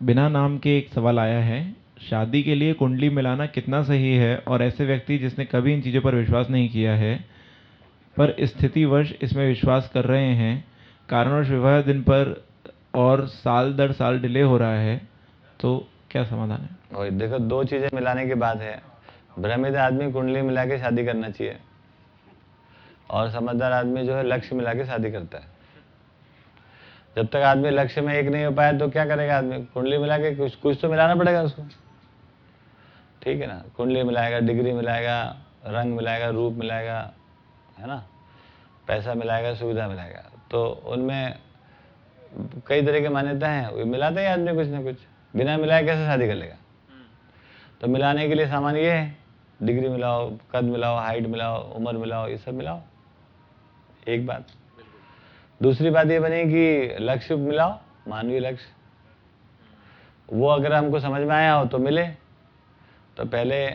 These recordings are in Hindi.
बिना नाम के एक सवाल आया है, शादी के लिए कुंडली मिलाना कितना सही है और ऐसे व्यक्ति जिसने कभी इन चीज़ों पर विश्वास नहीं किया है, पर स्थितिवश इसमें विश्वास कर रहे हैं, कारणवश विवाह दिन पर और साल दर साल डिले हो रहा है तो क्या समाधान है? और देखो, दो चीज़ें मिलाने की बात है। भ्रमित आदमी कुंडली मिला के शादी करना चाहिए, और समझदार आदमी जो है लक्ष्य मिला के शादी करता है। जब तक आदमी लक्ष्य में एक नहीं हो पाया तो क्या करेगा आदमी? कुंडली मिला के कुछ कुछ तो मिलाना पड़ेगा उसको। ठीक है ना? कुंडली मिलाएगा, डिग्री मिलाएगा, रंग मिलाएगा, रूप मिलाएगा, है ना? पैसा मिलाएगा, सुविधा मिलाएगा। तो उनमें कई तरह की मान्यता हैं। वो मिलाते ही आदमी कुछ ना कुछ। बिना मिलाए कैसे शादी कर लेगा? तो मिलाने के लिए सामान ये है। डिग्री मिलाओ, कद मिलाओ, हाइट मिलाओ, उम्र मिलाओ, ये सब मिलाओ। एक बात। दूसरी बात ये बनी कि लक्ष्य मिलाओ मानवीय लक्ष्य। वो अगर हमको समझ में आया हो तो मिले। तो पहले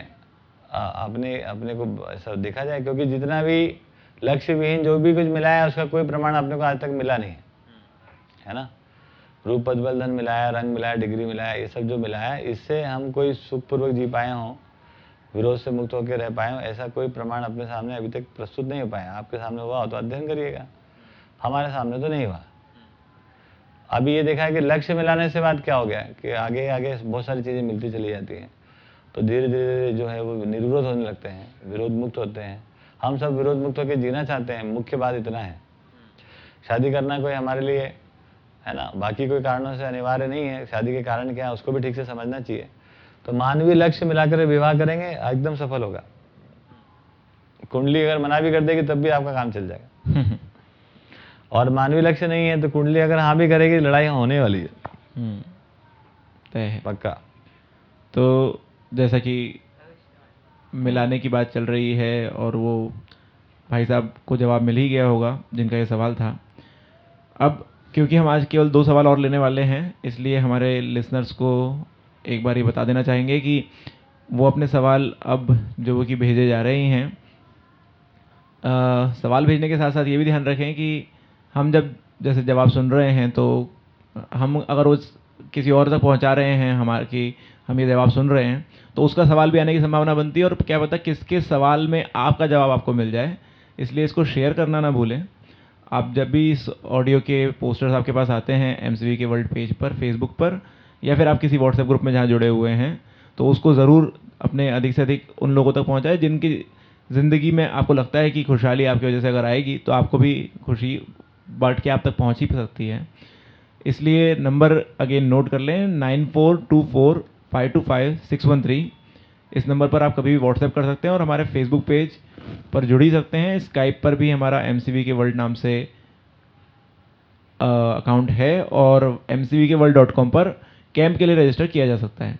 अपने अपने को ऐसा देखा जाए, क्योंकि जितना भी लक्ष्य विहीन जो भी कुछ मिला है, उसका कोई प्रमाण अपने को आज तक मिला नहीं है। है ना? रूप पद, बल, धन मिलाया रंग मिलाया डिग्री मिलाया ये सब जो मिलाया इससे हम कोई सुखपूर्वक जी पाए हों, विरोध से मुक्त होकर रह पाए हों, ऐसा कोई प्रमाण अपने सामने अभी तक प्रस्तुत नहीं हो पाया। आपके सामने हुआ हो तो अध्ययन करिएगा। हमारे सामने तो नहीं हुआ। अभी ये देखा है कि लक्ष्य मिलाने से बात क्या हो गया कि आगे आगे बहुत सारी चीज़ें मिलती चली जाती हैं। तो धीरे धीरे जो है वो निर्विरोध होने लगते हैं विरोध मुक्त होते हैं। हम सब विरोध मुक्त होकर जीना चाहते हैं, मुख्य बात इतना है। शादी करना कोई हमारे लिए, है ना, बाकी कोई कारणों से अनिवार्य नहीं है। शादी के कारण क्या है, उसको भी ठीक से समझना चाहिए। तो मानवीय लक्ष्य मिलाकर विवाह करेंगे, एकदम सफल होगा। कुंडली अगर मना भी कर देगी, तब भी आपका काम चल जाएगा। और मानवीय लक्ष्य नहीं है तो कुंडली अगर हाँ भी करेगी लड़ाई होने वाली है। हम्म, तय है। पक्का। तो जैसा कि मिलाने की बात चल रही है और वो भाई साहब को जवाब मिल ही गया होगा जिनका ये सवाल था। अब क्योंकि हम आज केवल दो सवाल और लेने वाले हैं इसलिए हमारे लिसनर्स को एक बार ये बता देना चाहेंगे कि वो अपने सवाल अब जो वो कि भेजे जा रहे हैं अ, सवाल भेजने के साथ साथ ये भी ध्यान रखें कि हम जब जैसे जवाब सुन रहे हैं तो हम अगर उस किसी और तक पहुँचा रहे हैं हमारे कि हम ये जवाब सुन रहे हैं तो उसका सवाल भी आने की संभावना बनती है और क्या पता किसके सवाल में आपका जवाब आपको मिल जाए। इसलिए इसको शेयर करना ना भूलें। आप जब भी इस ऑडियो के पोस्टर्स आपके पास आते हैं एम के वर्ल्ड पेज पर फेसबुक पर, या फिर आप किसी व्हाट्सएप ग्रुप में जहाँ जुड़े हुए हैं तो उसको ज़रूर अपने अधिक से अधिक उन लोगों तक पहुँचाएँ जिनकी ज़िंदगी में आपको लगता है कि खुशहाली आपकी वजह से अगर आएगी तो आपको भी खुशी बढ़ के आप तक पहुँच ही सकती है। इसलिए नंबर अगेन नोट कर लें, nine four two four five two five six one three. इस नंबर पर आप कभी भी व्हाट्सएप कर सकते हैं और हमारे फेसबुक पेज पर जुड़ ही सकते हैं। स्काइप पर भी हमारा एम के वर्ल्ड नाम से अकाउंट है और M K world dot com पर कैंप के लिए रजिस्टर किया जा सकता है।